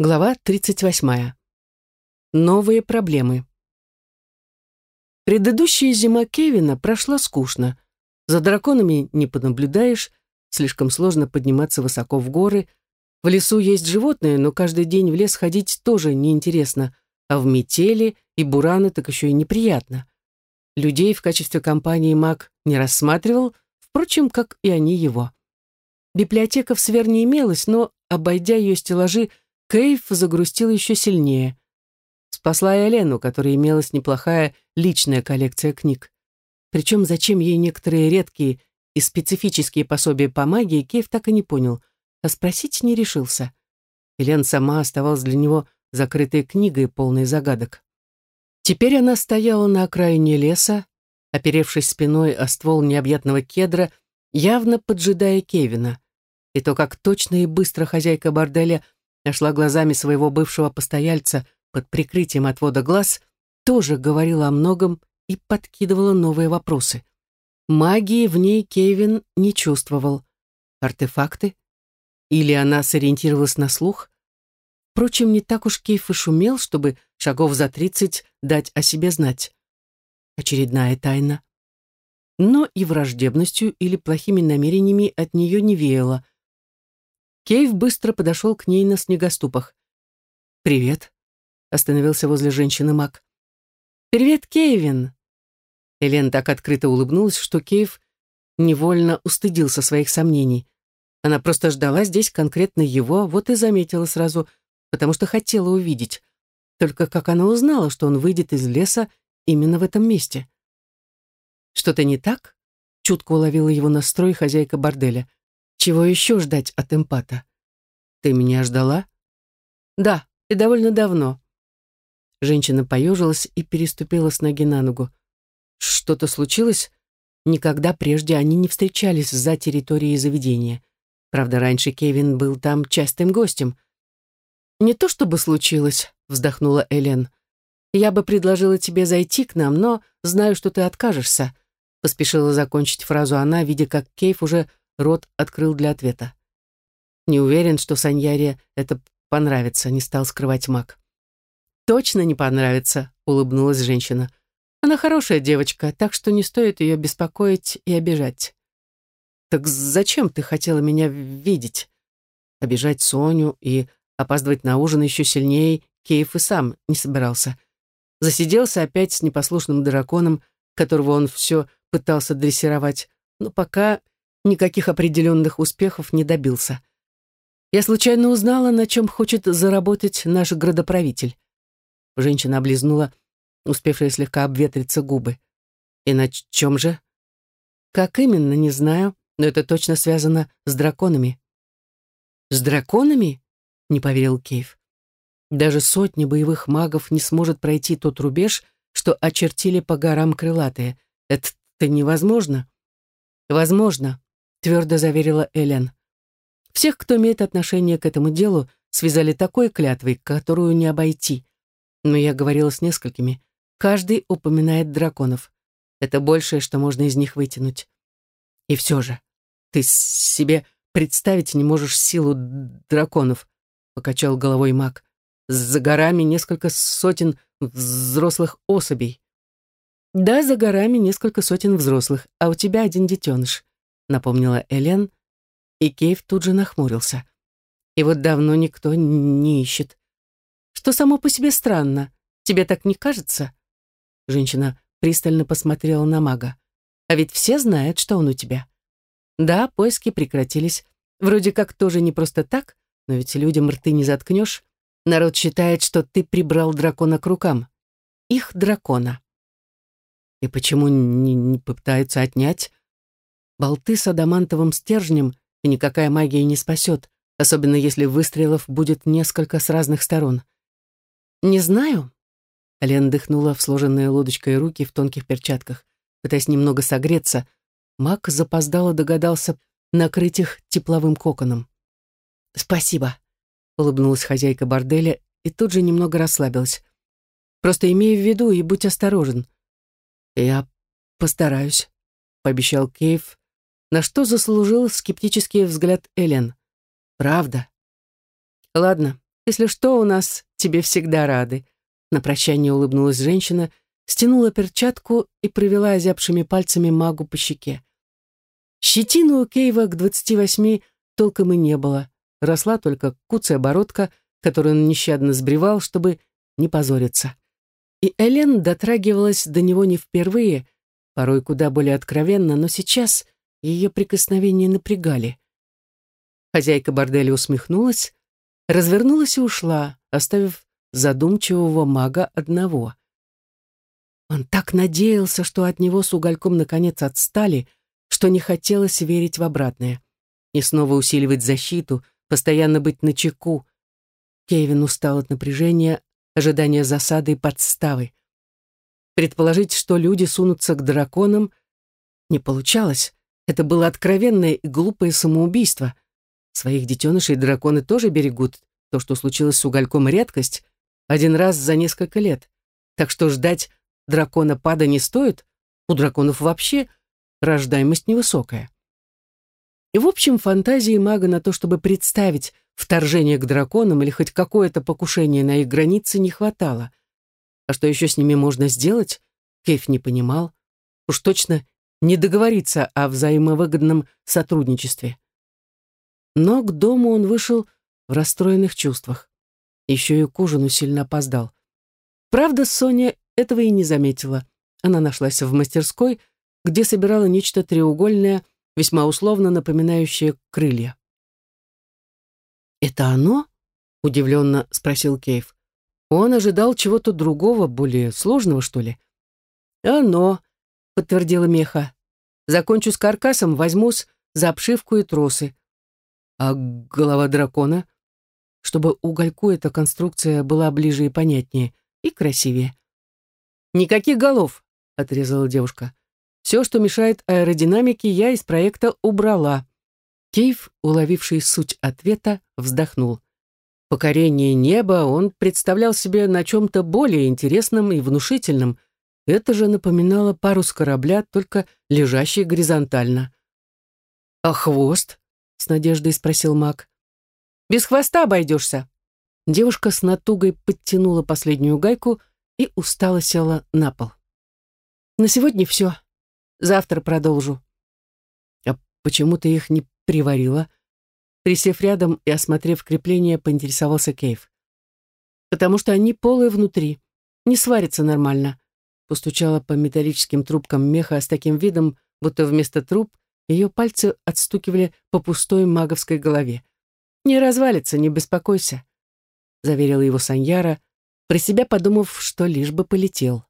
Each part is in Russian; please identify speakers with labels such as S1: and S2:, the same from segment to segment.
S1: Глава 38. Новые проблемы. Предыдущая зима Кевина прошла скучно. За драконами не понаблюдаешь, слишком сложно подниматься высоко в горы. В лесу есть животные, но каждый день в лес ходить тоже неинтересно, а в метели и бураны так еще и неприятно. Людей в качестве компании маг не рассматривал, впрочем, как и они его. Библиотека в Сверне имелась, но, обойдя ее стеллажи, Кейв загрустил еще сильнее. Спасла и Елену, у которой имелась неплохая личная коллекция книг. Причем зачем ей некоторые редкие и специфические пособия по магии, Кейв так и не понял, а спросить не решился. Елена сама оставалась для него закрытой книгой, полной загадок. Теперь она стояла на окраине леса, оперевшись спиной о ствол необъятного кедра, явно поджидая Кевина. И то, как точно и быстро хозяйка борделя – нашла глазами своего бывшего постояльца под прикрытием отвода глаз, тоже говорила о многом и подкидывала новые вопросы. Магии в ней Кевин не чувствовал. Артефакты? Или она сориентировалась на слух? Впрочем, не так уж Кейф и шумел, чтобы шагов за тридцать дать о себе знать. Очередная тайна. Но и враждебностью или плохими намерениями от нее не веяло — Кейв быстро подошел к ней на снегоступах. «Привет», — остановился возле женщины Мак. «Привет, Кейвин!» Элен так открыто улыбнулась, что Кейв невольно устыдился своих сомнений. Она просто ждала здесь конкретно его, вот и заметила сразу, потому что хотела увидеть. Только как она узнала, что он выйдет из леса именно в этом месте? «Что-то не так?» — чутко уловила его настрой хозяйка борделя. Чего еще ждать от эмпата? Ты меня ждала? Да, и довольно давно. Женщина поежилась и переступила с ноги на ногу. Что-то случилось? Никогда прежде они не встречались за территорией заведения. Правда, раньше Кевин был там частым гостем. «Не то чтобы случилось», — вздохнула Элен. «Я бы предложила тебе зайти к нам, но знаю, что ты откажешься», — поспешила закончить фразу она, видя, как Кейв уже рот открыл для ответа. Не уверен, что Саньяре это понравится, не стал скрывать маг. Точно не понравится, улыбнулась женщина. Она хорошая девочка, так что не стоит ее беспокоить и обижать. Так зачем ты хотела меня видеть? Обижать Соню и опаздывать на ужин еще сильнее Кейф и сам не собирался. Засиделся опять с непослушным драконом, которого он все пытался дрессировать, но пока никаких определенных успехов не добился. Я случайно узнала, на чем хочет заработать наш градоправитель. Женщина облизнула, успевшая слегка обветриться губы. И на чем же? Как именно, не знаю, но это точно связано с драконами. С драконами? Не поверил Кейв. Даже сотни боевых магов не сможет пройти тот рубеж, что очертили по горам крылатые. Это невозможно. Возможно, твердо заверила Элен. Всех, кто имеет отношение к этому делу, связали такой клятвой, которую не обойти. Но я говорила с несколькими. Каждый упоминает драконов. Это большее, что можно из них вытянуть. И все же, ты себе представить не можешь силу драконов, покачал головой маг. За горами несколько сотен взрослых особей. Да, за горами несколько сотен взрослых, а у тебя один детеныш напомнила Элен, и Кейв тут же нахмурился. И вот давно никто не ищет. Что само по себе странно. Тебе так не кажется? Женщина пристально посмотрела на мага. А ведь все знают, что он у тебя. Да, поиски прекратились. Вроде как тоже не просто так, но ведь людям рты не заткнешь. Народ считает, что ты прибрал дракона к рукам. Их дракона. И почему не, не пытаются отнять? Болты с адамантовым стержнем и никакая магия не спасет, особенно если выстрелов будет несколько с разных сторон. «Не знаю». Ален дыхнула в сложенные лодочкой руки в тонких перчатках, пытаясь немного согреться. Маг запоздало догадался накрыть их тепловым коконом. «Спасибо», — улыбнулась хозяйка борделя и тут же немного расслабилась. «Просто имей в виду и будь осторожен». «Я постараюсь», — пообещал Кейв, на что заслужил скептический взгляд Элен. «Правда?» «Ладно, Если что, у нас тебе всегда рады». На прощание улыбнулась женщина, стянула перчатку и провела озябшими пальцами магу по щеке. Щетины у Кейва к двадцати восьми толком и не было. Росла только куцая бородка, которую он нещадно сбривал, чтобы не позориться. И Элен дотрагивалась до него не впервые, порой куда более откровенно, но сейчас ее прикосновения напрягали. Хозяйка борделя усмехнулась, развернулась и ушла, оставив задумчивого мага одного. Он так надеялся, что от него с угольком наконец отстали, что не хотелось верить в обратное. И снова усиливать защиту, постоянно быть начеку. Кевин устал от напряжения, ожидания засады и подставы. Предположить, что люди сунутся к драконам, не получалось. Это было откровенное и глупое самоубийство. Своих детенышей драконы тоже берегут. То, что случилось с угольком, редкость. Один раз за несколько лет. Так что ждать дракона пада не стоит. У драконов вообще рождаемость невысокая. И в общем, фантазии мага на то, чтобы представить вторжение к драконам или хоть какое-то покушение на их границы не хватало. А что еще с ними можно сделать, Кейф не понимал. Уж точно не договориться о взаимовыгодном сотрудничестве. Но к дому он вышел в расстроенных чувствах. Еще и к ужину сильно опоздал. Правда, Соня этого и не заметила. Она нашлась в мастерской, где собирала нечто треугольное, весьма условно напоминающее крылья. «Это оно?» — удивленно спросил Кейв. Он ожидал чего-то другого, более сложного, что ли. «Оно», — подтвердила Меха. «Закончу с каркасом, возьмусь за обшивку и тросы». «А голова дракона?» Чтобы угольку эта конструкция была ближе и понятнее, и красивее. «Никаких голов», — отрезала девушка. Все, что мешает аэродинамике, я из проекта убрала. Кейв, уловивший суть ответа, вздохнул. Покорение неба он представлял себе на чем-то более интересном и внушительном. Это же напоминало парус корабля, только лежащий горизонтально. «А хвост?» — с надеждой спросил маг. «Без хвоста обойдешься». Девушка с натугой подтянула последнюю гайку и устало села на пол. «На сегодня все. Завтра продолжу. А почему ты их не приварила? Присев рядом и осмотрев крепление, поинтересовался Кейв. Потому что они полые внутри. Не сварятся нормально. Постучала по металлическим трубкам меха с таким видом, будто вместо труб ее пальцы отстукивали по пустой маговской голове. «Не развалится, не беспокойся», — заверила его Саньяра, про себя подумав, что лишь бы полетел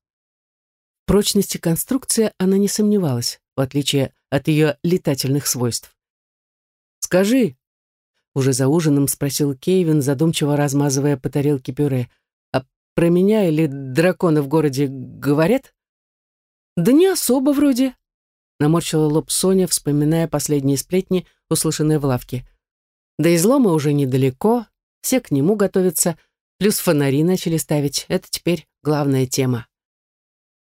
S1: прочности конструкции она не сомневалась, в отличие от ее летательных свойств. «Скажи», — уже за ужином спросил Кейвин, задумчиво размазывая по тарелке пюре, «а про меня или драконы в городе говорят?» «Да не особо вроде», — наморщила лоб Соня, вспоминая последние сплетни, услышанные в лавке. «Да излома уже недалеко, все к нему готовятся, плюс фонари начали ставить, это теперь главная тема».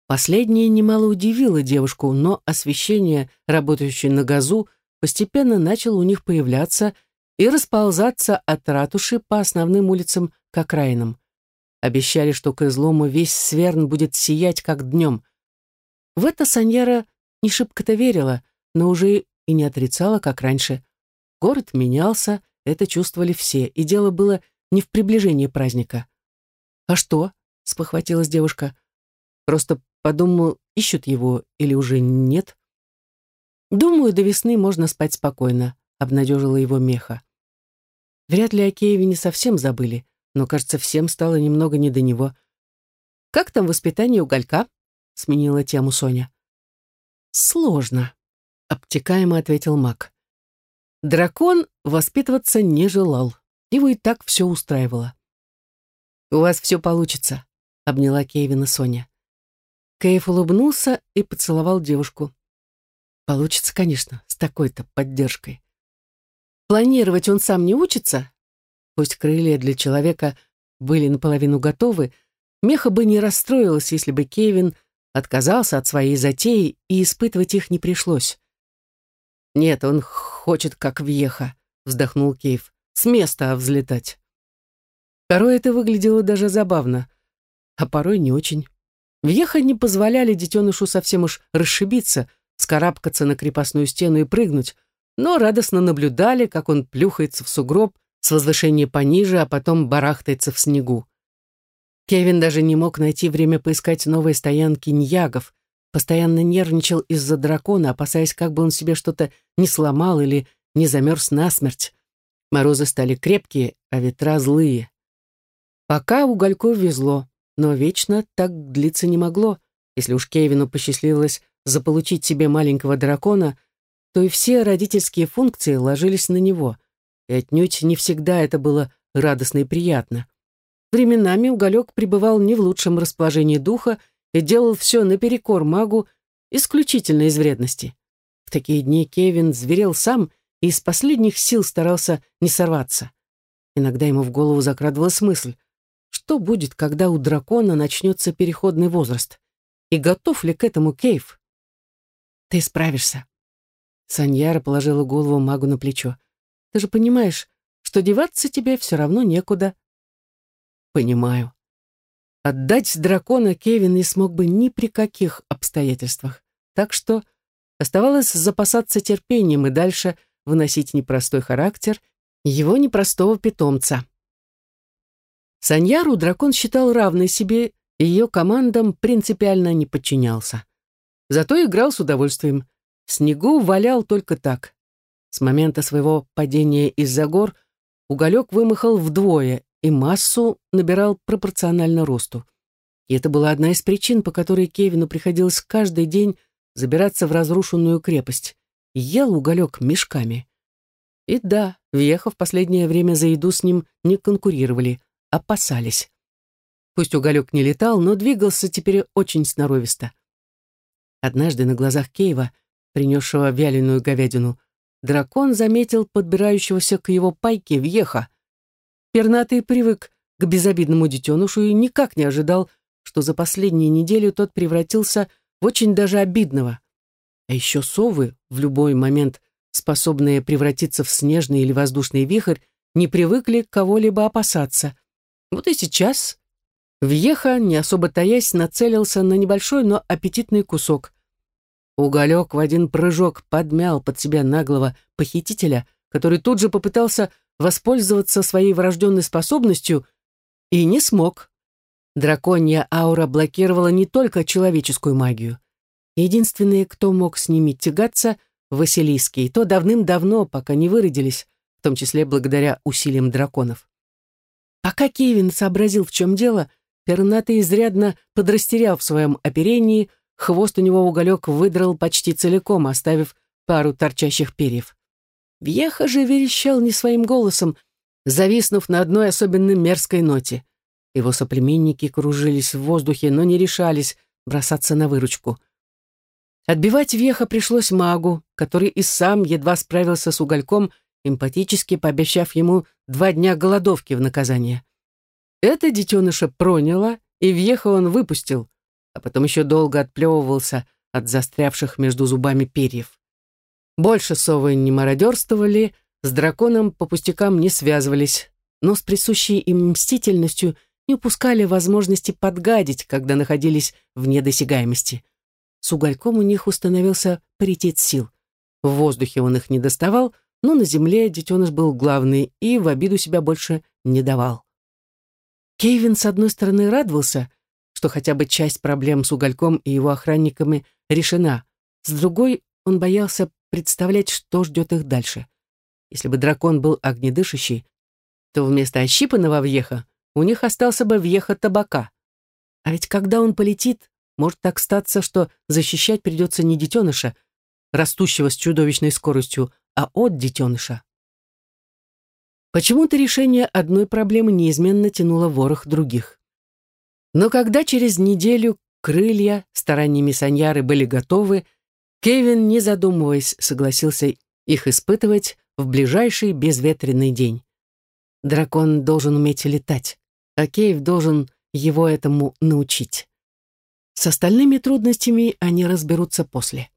S1: Последнее немало удивило девушку, но освещение, работающее на газу, постепенно начало у них появляться и расползаться от ратуши по основным улицам к окраинам. Обещали, что к излому весь Сверн будет сиять, как днем. В это Саньяра не шибко-то верила, но уже и не отрицала, как раньше. Город менялся, это чувствовали все, и дело было не в приближении праздника. «А что?» — спохватилась девушка. «Просто Подумал, ищут его или уже нет. Думаю, до весны можно спать спокойно, обнадежила его меха. Вряд ли о не совсем забыли, но, кажется, всем стало немного не до него. «Как там воспитание уголька?» — сменила тему Соня. «Сложно», — обтекаемо ответил маг. Дракон воспитываться не желал. Его и так все устраивало. «У вас все получится», — обняла Кевина Соня. Кейф улыбнулся и поцеловал девушку. Получится, конечно, с такой-то поддержкой. Планировать он сам не учится? Пусть крылья для человека были наполовину готовы, Меха бы не расстроилась, если бы Кевин отказался от своей затеи, и испытывать их не пришлось. «Нет, он хочет, как въеха», — вздохнул Кейв, — «с места взлетать». Порой это выглядело даже забавно, а порой не очень. Въеха не позволяли детенышу совсем уж расшибиться, скарабкаться на крепостную стену и прыгнуть, но радостно наблюдали, как он плюхается в сугроб с возвышения пониже, а потом барахтается в снегу. Кевин даже не мог найти время поискать новые стоянки ньягов, постоянно нервничал из-за дракона, опасаясь, как бы он себе что-то не сломал или не замерз насмерть. Морозы стали крепкие, а ветра злые. Пока угольку везло, но вечно так длиться не могло. Если уж Кевину посчастливилось заполучить себе маленького дракона, то и все родительские функции ложились на него, и отнюдь не всегда это было радостно и приятно. Временами Уголек пребывал не в лучшем расположении духа и делал все наперекор магу исключительно из вредности. В такие дни Кевин зверел сам и из последних сил старался не сорваться. Иногда ему в голову закрадывалась мысль, что будет, когда у дракона начнется переходный возраст, и готов ли к этому Кейв? «Ты справишься». Саньяра положила голову магу на плечо. «Ты же понимаешь, что деваться тебе все равно некуда». «Понимаю», Отдать дракона Кевин не смог бы ни при каких обстоятельствах. Так что оставалось запасаться терпением и дальше выносить непростой характер его непростого питомца. Саньяру дракон считал равной себе, и ее командам принципиально не подчинялся. Зато играл с удовольствием. Снегу валял только так. С момента своего падения из-за гор уголек вымахал вдвое и массу набирал пропорционально росту. И это была одна из причин, по которой Кевину приходилось каждый день забираться в разрушенную крепость. Ел уголек мешками. И да, въехав в последнее время за еду с ним не конкурировали, опасались. Пусть уголек не летал, но двигался теперь очень сноровисто. Однажды на глазах Кейва, принесшего вяленую говядину, дракон заметил подбирающегося к его пайке въеха — Пернатый привык к безобидному детенышу и никак не ожидал, что за последние недели тот превратился в очень даже обидного. А еще совы, в любой момент способные превратиться в снежный или воздушный вихрь, не привыкли кого-либо опасаться. Вот и сейчас Вьеха, не особо таясь, нацелился на небольшой, но аппетитный кусок. Уголек в один прыжок подмял под себя наглого похитителя, который тут же попытался воспользоваться своей врожденной способностью и не смог. Драконья аура блокировала не только человеческую магию. Единственные, кто мог с ними тягаться, Василийские, то давным-давно, пока не выродились, в том числе благодаря усилиям драконов. Пока Кевин сообразил, в чем дело, пернатый изрядно подрастерял в своем оперении, хвост у него уголек выдрал почти целиком, оставив пару торчащих перьев. Вьеха же верещал не своим голосом, зависнув на одной особенно мерзкой ноте. Его соплеменники кружились в воздухе, но не решались бросаться на выручку. Отбивать Веха пришлось магу, который и сам едва справился с угольком, эмпатически пообещав ему два дня голодовки в наказание. Это детеныша проняло, и Веха он выпустил, а потом еще долго отплевывался от застрявших между зубами перьев. Больше совы не мародерствовали, с драконом по пустякам не связывались, но с присущей им мстительностью не упускали возможности подгадить, когда находились вне досягаемости. С угольком у них установился паритет сил. В воздухе он их не доставал, но на земле детеныш был главный и в обиду себя больше не давал. Кейвин, с одной стороны, радовался, что хотя бы часть проблем с угольком и его охранниками решена, с другой он боялся представлять, что ждет их дальше. Если бы дракон был огнедышащий, то вместо ощипанного въеха у них остался бы въеха табака. А ведь когда он полетит, может так статься, что защищать придется не детеныша, растущего с чудовищной скоростью, а от детеныша. Почему-то решение одной проблемы неизменно тянуло ворох других. Но когда через неделю крылья стараниями Саньяры были готовы, Кевин, не задумываясь, согласился их испытывать в ближайший безветренный день. Дракон должен уметь летать, а Кейв должен его этому научить. С остальными трудностями они разберутся после.